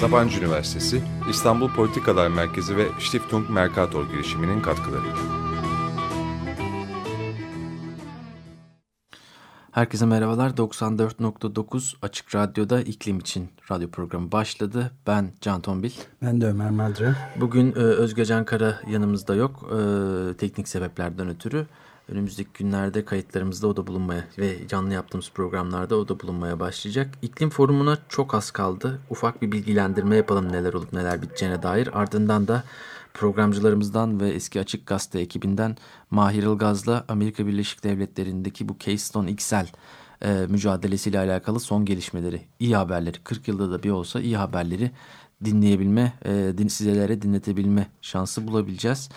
Sabancı Üniversitesi, İstanbul Politikalar Merkezi ve Stiftung Mercator girişiminin katkılarıyla. Herkese merhabalar. 94.9 Açık Radyo'da iklim için radyo programı başladı. Ben Can Tombil. Ben de Ömer Madra. Bugün e, Özge Can Kara yanımızda yok. E, teknik sebeplerden ötürü. Önümüzdeki günlerde kayıtlarımızda o da bulunmaya ve canlı yaptığımız programlarda o da bulunmaya başlayacak. İklim forumuna çok az kaldı. Ufak bir bilgilendirme yapalım neler olup neler biteceğine dair. Ardından da programcılarımızdan ve eski Açık Gazete ekibinden Mahir Ilgaz'la Amerika Birleşik Devletleri'ndeki bu Keystone XL e, mücadelesiyle alakalı son gelişmeleri, iyi haberleri, 40 yılda da bir olsa iyi haberleri dinleyebilme, e, din, sizlere dinletebilme şansı bulabileceğiz.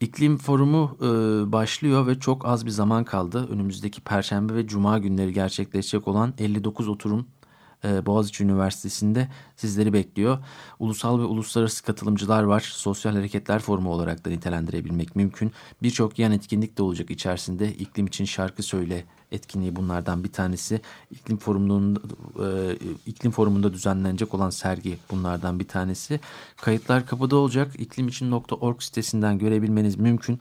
İklim forumu e, başlıyor ve çok az bir zaman kaldı. Önümüzdeki Perşembe ve Cuma günleri gerçekleşecek olan 59 oturum Boğaziçi Üniversitesi'nde sizleri bekliyor. Ulusal ve uluslararası katılımcılar var. Sosyal Hareketler Forumu olarak da nitelendirebilmek mümkün. Birçok yan etkinlik de olacak içerisinde. İklim için şarkı söyle etkinliği bunlardan bir tanesi. İklim e, iklim forumunda düzenlenecek olan sergi bunlardan bir tanesi. Kayıtlar kapıda olacak. İklimicin.org sitesinden görebilmeniz mümkün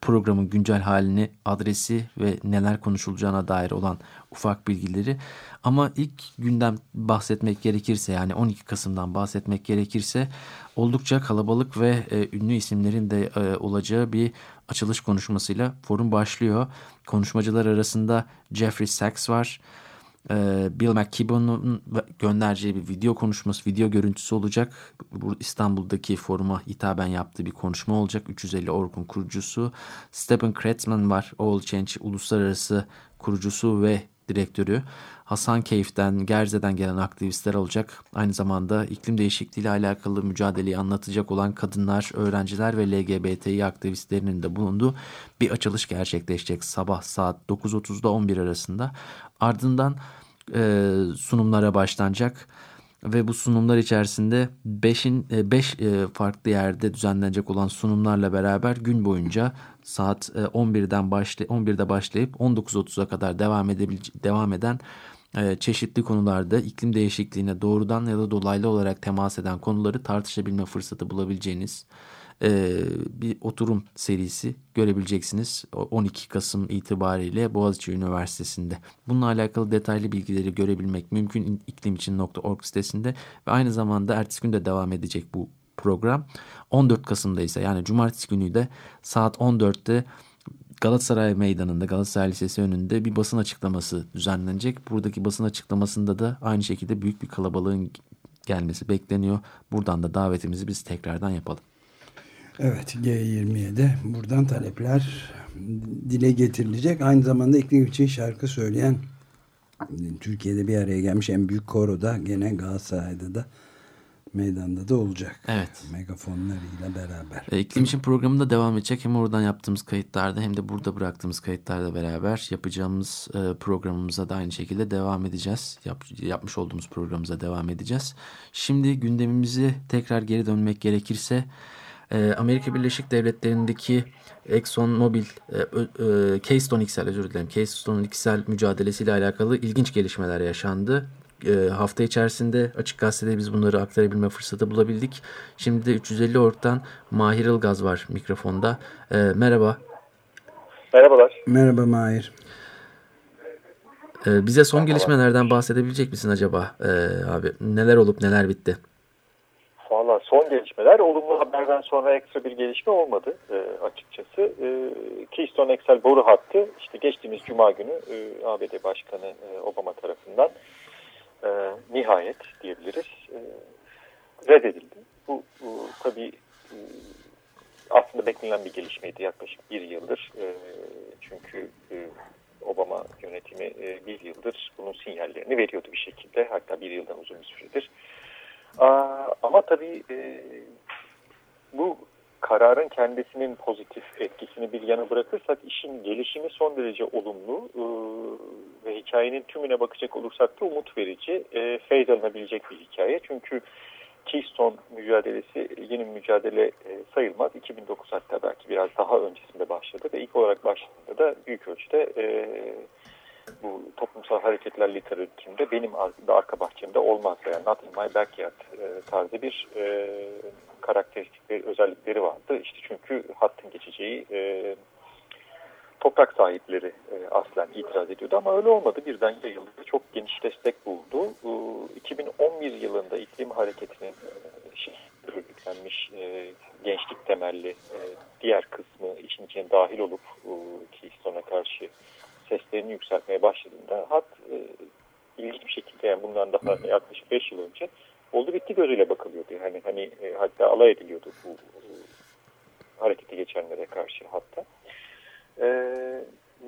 programın güncel halini, adresi ve neler konuşulacağına dair olan ufak bilgileri. Ama ilk günden bahsetmek gerekirse yani 12 Kasım'dan bahsetmek gerekirse oldukça kalabalık ve e, ünlü isimlerin de e, olacağı bir açılış konuşmasıyla forum başlıyor. Konuşmacılar arasında Jeffrey Sachs var. Ee, Bill McKibben'ın göndereceği bir video konuşması, video görüntüsü olacak. Bu İstanbul'daki foruma hitaben yaptığı bir konuşma olacak. 350 Orkun kurucusu. Stephen Kretzman var. All Change Uluslararası kurucusu ve direktörü. Hasan Keyif'ten, Gerze'den gelen aktivistler olacak. Aynı zamanda iklim değişikliği ile alakalı mücadeleyi anlatacak olan kadınlar, öğrenciler ve LGBTİ aktivistlerinin de bulunduğu bir açılış gerçekleşecek sabah saat 9.30'da 11 arasında. Ardından e, sunumlara başlanacak ve bu sunumlar içerisinde 5'in 5 e, farklı yerde düzenlenecek olan sunumlarla beraber gün boyunca saat 11'den başla 11'de başlayıp 19.30'a kadar devam edebilecek devam eden e, çeşitli konularda iklim değişikliğine doğrudan ya da dolaylı olarak temas eden konuları tartışabilme fırsatı bulabileceğiniz e, bir oturum serisi görebileceksiniz 12 Kasım itibariyle Boğaziçi Üniversitesi'nde. Bununla alakalı detaylı bilgileri görebilmek mümkün iklimicin.org sitesinde ve aynı zamanda ertesi günde devam edecek bu program. 14 Kasım'da ise yani cumartesi günü de saat 14'te Galatasaray Meydanı'nda Galatasaray Lisesi önünde bir basın açıklaması düzenlenecek. Buradaki basın açıklamasında da aynı şekilde büyük bir kalabalığın gelmesi bekleniyor. Buradan da davetimizi biz tekrardan yapalım. Evet G20'ye de buradan talepler dile getirilecek. Aynı zamanda iklim için şarkı söyleyen Türkiye'de bir araya gelmiş en büyük koro da gene Galatasaray'da da meydanda da olacak. Evet. Megafonlarıyla beraber. E, iklim için programında devam edecek. Hem oradan yaptığımız kayıtlarda hem de burada bıraktığımız kayıtlarda beraber yapacağımız e, programımıza da aynı şekilde devam edeceğiz. Yap, yapmış olduğumuz programımıza devam edeceğiz. Şimdi gündemimizi tekrar geri dönmek gerekirse e, Amerika Birleşik Devletleri'ndeki Exxon Mobil, e, e, Keystone XL özür dilerim, Keystone XL mücadelesiyle alakalı ilginç gelişmeler yaşandı. E, hafta içerisinde Açık Gazete'de biz bunları aktarabilme fırsatı bulabildik. Şimdi de 350 Ork'tan Mahir Ilgaz var mikrofonda. E, merhaba. Merhabalar. Merhaba Mahir. E, bize son Merhaba. gelişmelerden bahsedebilecek misin acaba e, abi? Neler olup neler bitti? Son gelişmeler olumlu haberden sonra ekstra bir gelişme olmadı e, açıkçası. E, Keystone XL boru hattı işte geçtiğimiz cuma günü e, ABD Başkanı e, Obama tarafından e, nihayet diyebiliriz e, reddedildi. Bu, bu tabii e, aslında beklenen bir gelişmeydi yaklaşık bir yıldır. E, çünkü e, Obama yönetimi e, bir yıldır bunun sinyallerini veriyordu bir şekilde. Hatta bir yıldan uzun bir süredir. Ama tabii e, bu kararın kendisinin pozitif etkisini bir yana bırakırsak işin gelişimi son derece olumlu e, ve hikayenin tümüne bakacak olursak da umut verici, e, alınabilecek bir hikaye. Çünkü Keystone mücadelesi yeni mücadele e, sayılmaz. 2009 hatta belki biraz daha öncesinde başladı ve ilk olarak başladığında da büyük ölçüde bu toplumsal hareketler literatüründe benim arka bahçemde olmaz. Yani Not in my backyard e, tarzı bir e, karakteristikleri, özellikleri vardı. İşte çünkü hattın geçeceği e, toprak sahipleri e, aslen itiraz ediyordu ama öyle olmadı. Birden yayıldı. Çok geniş destek buldu. E, 2011 yılında iklim hareketinin e, şey, örgütlenmiş e, gençlik temelli e, diğer kısmı için içine dahil olup e, Keystone'a karşı seslerini yükseltmeye başladığında hat e, ilginç bir şekilde yani bundan daha yaklaşık 5 yıl önce oldu bitti gözüyle bakılıyordu. Hani hani e, hatta alay ediliyordu bu e, harekete geçenlere karşı hatta. E,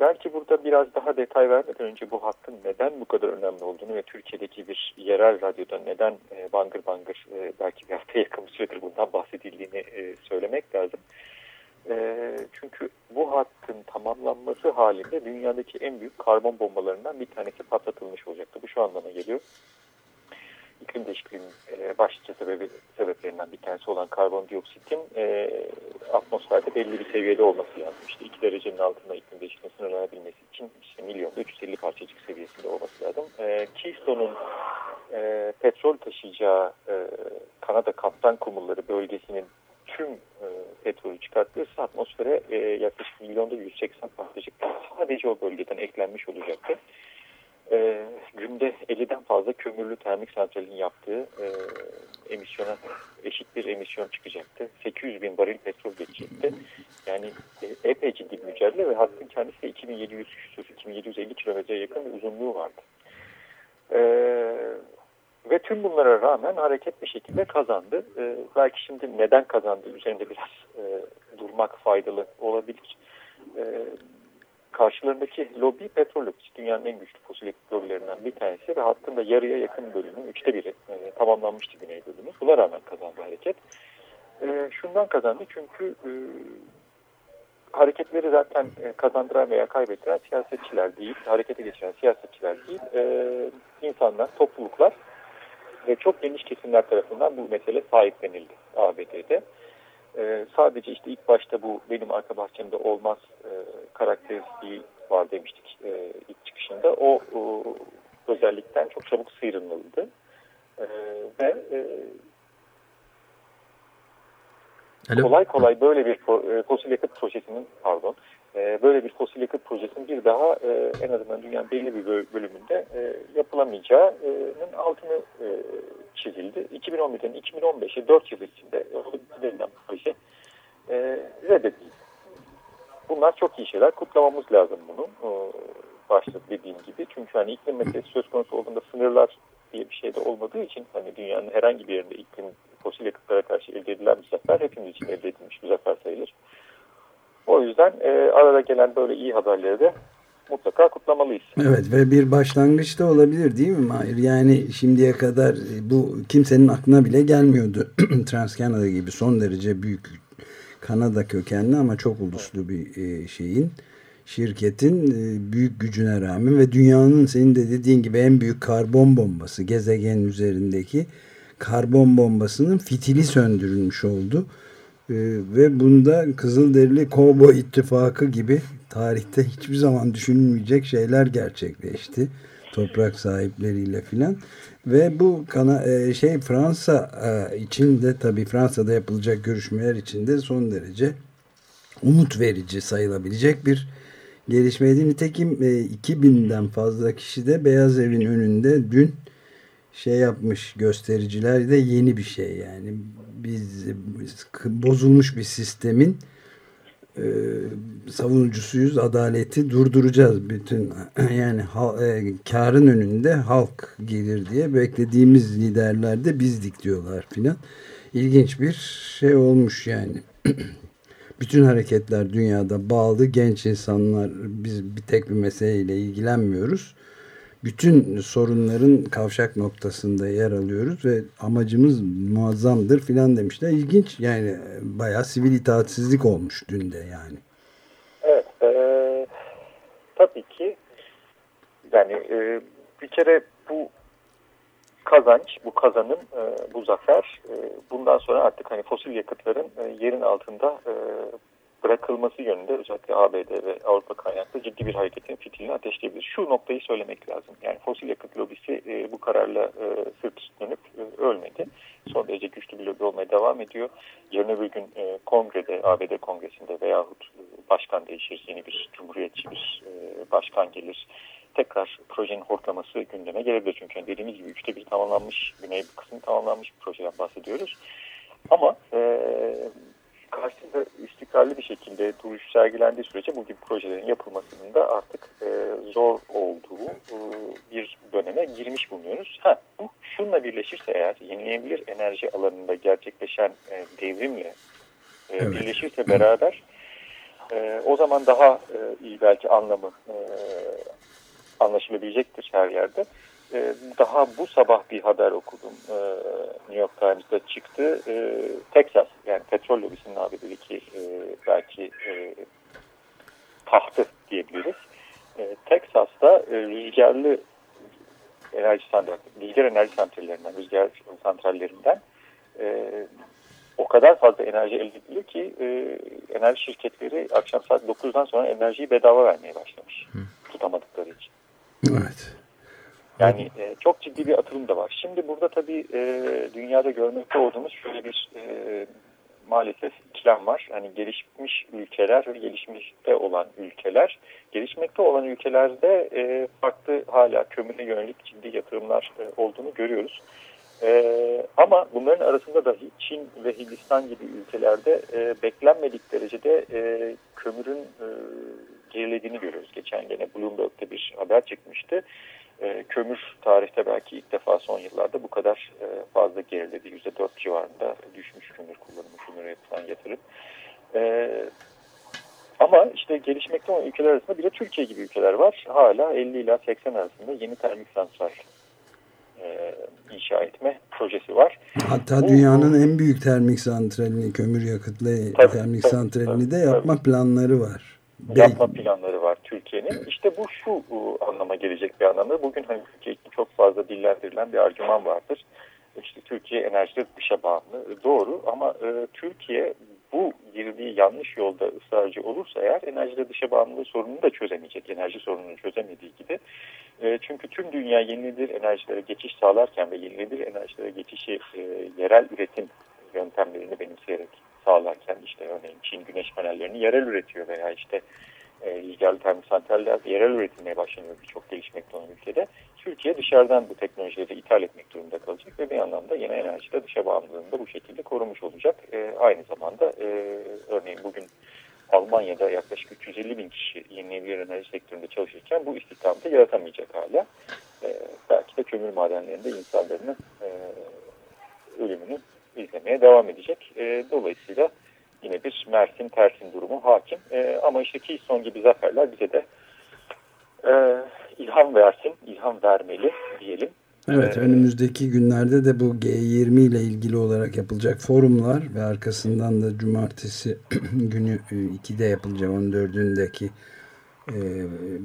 belki burada biraz daha detay vermeden önce bu hattın neden bu kadar önemli olduğunu ve Türkiye'deki bir yerel radyoda neden e, bangır bangır e, belki bir hafta yakın bir süredir bundan bahsedildiğini e, söylemek lazım. E, çünkü bu hattın tamamlanması halinde dünyadaki en büyük karbon bombalarından bir tanesi patlatılmış olacaktı. Bu şu anlama geliyor. İklim değişikliğinin e, başlıca sebebi, sebeplerinden bir tanesi olan karbondioksitin e, atmosferde belli bir seviyede olması lazım. İşte 2 derecenin altında iklim değişikliğinin sınırlanabilmesi için işte milyonda 350 parçacık seviyesinde olması lazım. E, Keystone'un e, petrol taşıyacağı e, Kanada Kaptan Kumulları bölgesinin tüm e, petrolü çıkartılırsa atmosfere e, yaklaşık milyonda 180 parçacık sadece o bölgeden eklenmiş olacaktı. E, günde 50'den fazla kömürlü termik santralin yaptığı e, emisyona eşit bir emisyon çıkacaktı. 800 bin varil petrol geçecekti. Yani e, epey ciddi bir mücadele ve hattın kendisi de 2700 küsur, 2750 kilometreye yakın bir uzunluğu vardı. Eee ve tüm bunlara rağmen hareket bir şekilde kazandı. Ee, belki şimdi neden kazandı üzerinde biraz e, durmak faydalı olabilir. Ee, karşılarındaki lobi petrol lobisi. Dünyanın en güçlü fosil yakıt lobilerinden bir tanesi ve hattında yarıya yakın bölümü, üçte biri e, tamamlanmıştı güney bölümü. Buna rağmen kazandı hareket. E, şundan kazandı çünkü e, hareketleri zaten e, kazandıran veya kaybettiren siyasetçiler değil, harekete geçiren siyasetçiler değil, e, insanlar, topluluklar ve çok geniş kesimler tarafından bu mesele sahiplenildi ABD'de. Ee, sadece işte ilk başta bu benim arka bahçemde olmaz e, karakteristiği var demiştik e, ilk çıkışında. O, o özellikten çok çabuk sıyrılmalıdı. E, ve e, kolay kolay böyle bir e, fosil yakıt projesinin pardon e, böyle bir fosil yakıt projesinin bir daha e, en azından dünyanın belli bir bölümünde yapılamayacağının altını çizildi. 2011'den 2015'e 4 yıl içinde verilen proje reddedildi. Bunlar çok iyi şeyler. Kutlamamız lazım bunu. başta dediğim gibi. Çünkü hani iklim meselesi söz konusu olduğunda sınırlar diye bir şey de olmadığı için hani dünyanın herhangi bir yerinde iklim fosil yakıtlara karşı elde edilen bir zafer hepimiz için elde edilmiş bir zafer sayılır. O yüzden e, arada gelen böyle iyi haberleri de mutlaka kutlamalıyız. Evet ve bir başlangıç da olabilir değil mi Mahir? Yani şimdiye kadar e, bu kimsenin aklına bile gelmiyordu. Transkanada gibi son derece büyük Kanada kökenli ama çok uluslu bir e, şeyin şirketin e, büyük gücüne rağmen ve dünyanın senin de dediğin gibi en büyük karbon bombası gezegenin üzerindeki karbon bombasının fitili söndürülmüş oldu. Ee, ve bunda Kızılderili Kovboy İttifakı gibi tarihte hiçbir zaman düşünülmeyecek şeyler gerçekleşti. Toprak sahipleriyle filan. Ve bu kana, e, şey Fransa e, için de tabii Fransa'da yapılacak görüşmeler için de son derece umut verici sayılabilecek bir gelişmeydi. Nitekim e, 2000'den fazla kişi de Beyaz Evin önünde dün şey yapmış göstericiler de yeni bir şey yani. Biz bozulmuş bir sistemin e, savunucusuyuz adaleti durduracağız. Bütün yani ha, e, karın önünde halk gelir diye beklediğimiz liderler de bizdik diyorlar filan. İlginç bir şey olmuş yani. Bütün hareketler dünyada bağlı genç insanlar biz bir tek bir meseleyle ilgilenmiyoruz bütün sorunların kavşak noktasında yer alıyoruz ve amacımız muazzamdır filan demişler. İlginç yani bayağı sivil itaatsizlik olmuş dün de yani. Evet. E, tabii ki yani e, bir kere bu kazanç, bu kazanım, e, bu zafer e, bundan sonra artık hani fosil yakıtların e, yerin altında e, bırakılması yönünde özellikle ABD ve Avrupa kaynaklı ciddi bir hareketin fitilini ateşleyebilir. Şu noktayı söylemek lazım. Yani fosil yakıt lobisi e, bu kararla e, sırt dönüp e, ölmedi. Son derece güçlü bir lobi olmaya devam ediyor. Yarın öbür gün e, kongrede, ABD kongresinde veyahut e, başkan değişir, yeni bir cumhuriyetçi bir e, başkan gelir tekrar projenin hortlaması gündeme gelebilir. Çünkü dediğimiz gibi üçte bir tamamlanmış, güney bir kısmı tamamlanmış bir projeden bahsediyoruz. Ama e, karşısında istikrarlı bir şekilde duruş sergilendiği sürece bu gibi projelerin yapılmasının da artık e, zor olduğu e, bir döneme girmiş bulunuyoruz. Ha, bu şunla birleşirse eğer yenilenebilir enerji alanında gerçekleşen e, devrimle e, evet. birleşirse beraber e, o zaman daha e, iyi belki anlamı e, anlaşılabilecektir her yerde. E, daha bu sabah bir haber okudum. E, New York Times'da çıktı. E, Texas yani petrol lobisinin ABD'deki e, belki e, tahtı diyebiliriz. E, Texas'ta e, rüzgarlı enerji santrali, rüzgar enerji santrallerinden, rüzgar santrallerinden e, o kadar fazla enerji elde ediliyor ki e, enerji şirketleri akşam saat 9'dan sonra enerjiyi bedava vermeye başlamış. Hı. Tutamadıkları için. Evet. Yani e, çok ciddi bir atılım da var. Şimdi burada tabii e, dünyada görmekte olduğumuz şöyle bir e, maalesef ikilem var. Hani gelişmiş ülkeler ve gelişmekte olan ülkeler. Gelişmekte olan ülkelerde e, farklı hala kömüre yönelik ciddi yatırımlar e, olduğunu görüyoruz. E, ama bunların arasında da Çin ve Hindistan gibi ülkelerde e, beklenmedik derecede e, kömürün e, gerilediğini görüyoruz. Geçen gene Bloomberg'de bir haber çıkmıştı. E, kömür tarihte belki ilk defa son yıllarda bu kadar e, fazla geriledi. %4 civarında düşmüş kömür kullanımı, kömüre yapılan yatırım. E, ama işte gelişmekte olan ülkeler arasında bir de Türkiye gibi ülkeler var. Hala 50 ila 80 arasında yeni termik santral e, inşa etme projesi var. Hatta Bu, dünyanın en büyük termik santralini, kömür yakıtlı tabii, termik tabii, santralini tabii, de yapma tabii. planları var yapma planları var Türkiye'nin. İşte bu şu anlama gelecek bir anlamda. Bugün hani Türkiye için çok fazla dillendirilen bir argüman vardır. İşte Türkiye enerjide dışa bağımlı. Doğru ama e, Türkiye bu girdiği yanlış yolda ısrarcı olursa eğer enerjide dışa bağımlılığı sorununu da çözemeyecek. Enerji sorununu çözemediği gibi. E, çünkü tüm dünya yenilenebilir enerjilere geçiş sağlarken ve yenilenebilir enerjilere geçişi e, yerel üretim yöntemlerini benimseyerek sağlarken işte örneğin Çin güneş panellerini yerel üretiyor veya işte e, rüzgarlı termik santraller yerel üretilmeye başlanıyor birçok gelişmekte olan ülkede. Türkiye dışarıdan bu teknolojileri ithal etmek durumunda kalacak ve bir anlamda yeni enerjide dışa bağımlılığını da bu şekilde korumuş olacak. E, aynı zamanda e, örneğin bugün Almanya'da yaklaşık 350 bin kişi yenilenebilir enerji sektöründe çalışırken bu istihdamı da yaratamayacak hala. E, belki de kömür madenlerinde insanların e, ölümünü izlemeye devam edecek. E, dolayısıyla yine bir Mersin tersin durumu hakim. E, ama işte Keystone gibi zaferler bize de e, ilham versin, ilham vermeli diyelim. Evet ee, önümüzdeki günlerde de bu G20 ile ilgili olarak yapılacak forumlar ve arkasından da cumartesi günü 2'de e, yapılacak 14'ündeki e,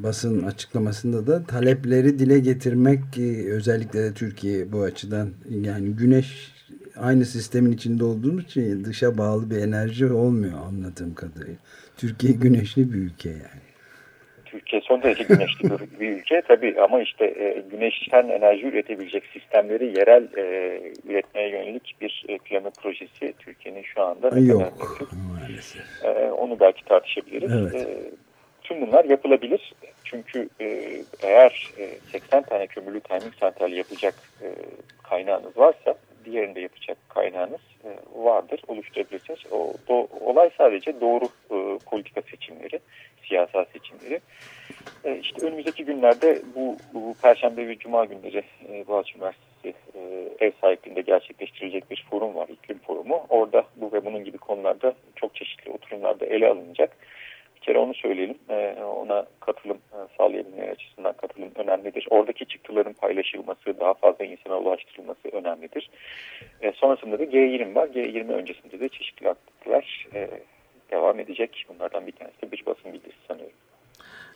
basın açıklamasında da talepleri dile getirmek e, özellikle de Türkiye bu açıdan yani güneş aynı sistemin içinde olduğumuz için dışa bağlı bir enerji olmuyor anladığım kadarıyla. Türkiye güneşli bir ülke yani. Türkiye son derece güneşli bir, bir ülke tabii ama işte e, güneşten enerji üretebilecek sistemleri yerel e, üretmeye yönelik bir e, planı projesi Türkiye'nin şu anda ne Yok, kadar maalesef. E, onu belki tartışabiliriz. Evet. E, tüm bunlar yapılabilir. Çünkü e, eğer e, 80 tane kömürlü termik santral yapacak e, kaynağınız varsa diğerinde yapacak kaynağınız e, vardır, oluşturabilirsiniz. O, do, olay sadece doğru e, politika seçimleri, siyasal seçimleri. E, işte önümüzdeki günlerde bu, bu Perşembe ve Cuma günleri e, Boğaziçi Üniversitesi e, ev sahipliğinde gerçekleştirilecek bir forum var, iklim forumu. Orada bu ve bunun gibi konularda çok çeşitli oturumlarda ele alınacak. Bir kere onu söyleyelim, e, ona katılım e, sağlayabilmeleri açısından katılım önemlidir. Oradaki çıktıların paylaşılması, daha fazla insana ulaştırılması önemlidir. E, sonrasında da G20 var. G20 öncesinde de çeşitli aktiviteler e, devam edecek. Bunlardan bir tanesi de bir basın bildirisi sanıyorum.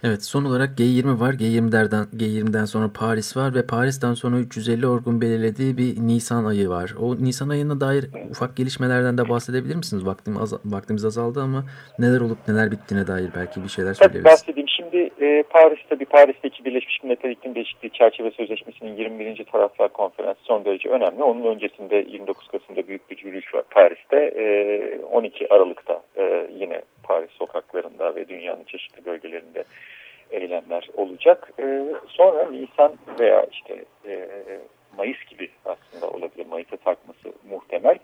Evet son olarak G20 var. G20'den, G20'den sonra Paris var ve Paris'ten sonra 350 orgun belirlediği bir Nisan ayı var. O Nisan ayına dair ufak gelişmelerden de bahsedebilir misiniz? Vaktim az, vaktimiz azaldı ama neler olup neler bittiğine dair belki bir şeyler Tabii söyleyebiliriz. bahsedeyim. E, Paris'te bir Paris'teki Birleşmiş Milletler İklim Değişikliği Çerçeve Sözleşmesi'nin 21. Taraflar Konferansı son derece önemli. Onun öncesinde 29 Kasım'da büyük bir yürüyüş var Paris'te. E, 12 Aralık'ta e, yine Paris sokaklarında ve dünyanın çeşitli bölgelerinde eylemler olacak. E, sonra Nisan veya işte e, Mayıs gibi aslında olabilir. Mayıs'a takması muhtemel.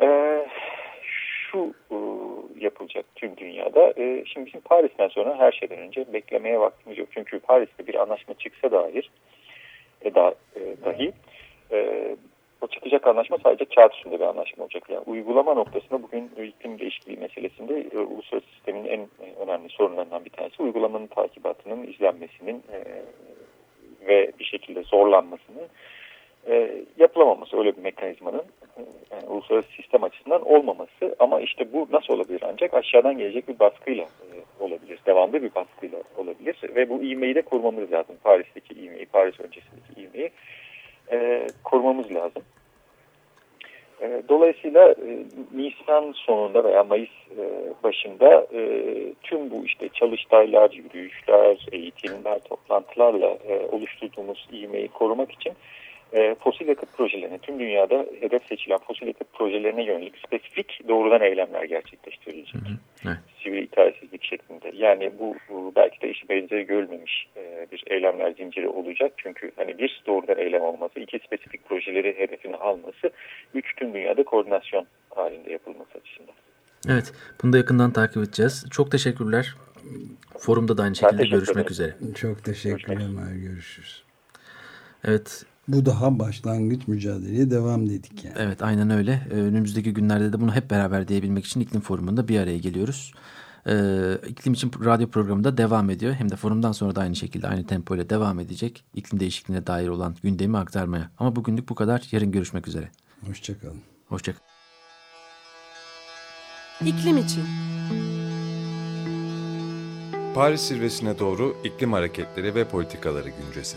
E, şu e, yapılacak tüm dünyada. E, şimdi bizim Paris'ten sonra her şeyden önce beklemeye vaktimiz yok. Çünkü Paris'te bir anlaşma çıksa dair e, da, e, dahi e, o çıkacak anlaşma sadece kağıt üstünde bir anlaşma olacak. Yani uygulama noktasında bugün iklim değişikliği meselesinde e, uluslararası sistemin en e, önemli sorunlarından bir tanesi uygulamanın takibatının, izlenmesinin e, ve bir şekilde zorlanmasının e, yapılamaması öyle bir mekanizmanın yani uluslararası sistem açısından olmaması ama işte bu nasıl olabilir ancak aşağıdan gelecek bir baskıyla e, olabilir. Devamlı bir baskıyla olabilir ve bu ivmeyi de korumamız lazım. Paris'teki ivmeyi, Paris öncesindeki ivmeyi e, korumamız lazım. E, dolayısıyla e, Nisan sonunda veya Mayıs e, başında e, tüm bu işte çalıştaylar, yürüyüşler, eğitimler, toplantılarla e, oluşturduğumuz ivmeyi korumak için e, fosil yakıt projelerine, tüm dünyada hedef seçilen fosil yakıt projelerine yönelik spesifik doğrudan eylemler gerçekleştirilecek. Hı hı, evet. Sivil itaatsizlik şeklinde. Yani bu, bu belki de işi benzeri görülmemiş e, bir eylemler zinciri olacak. Çünkü hani bir doğrudan eylem olması, iki spesifik projeleri hedefine alması, üç tüm dünyada koordinasyon halinde yapılması açısından. Evet bunu da yakından takip edeceğiz. Çok teşekkürler. Forumda da aynı şekilde görüşmek ederim. üzere. Çok teşekkürler. Görüşürüz. Evet Bu daha başlangıç mücadeleye devam dedik yani. Evet aynen öyle. Ee, Önümüzdeki günlerde de bunu hep beraber diyebilmek için iklim forumunda bir araya geliyoruz. Ee, iklim için radyo programı da devam ediyor. Hem de forumdan sonra da aynı şekilde aynı tempo ile devam edecek. İklim değişikliğine dair olan gündemi aktarmaya. Ama bugünlük bu kadar. Yarın görüşmek üzere. Hoşçakalın. Hoşçakalın. İklim için. Paris zirvesine doğru iklim hareketleri ve politikaları güncesi.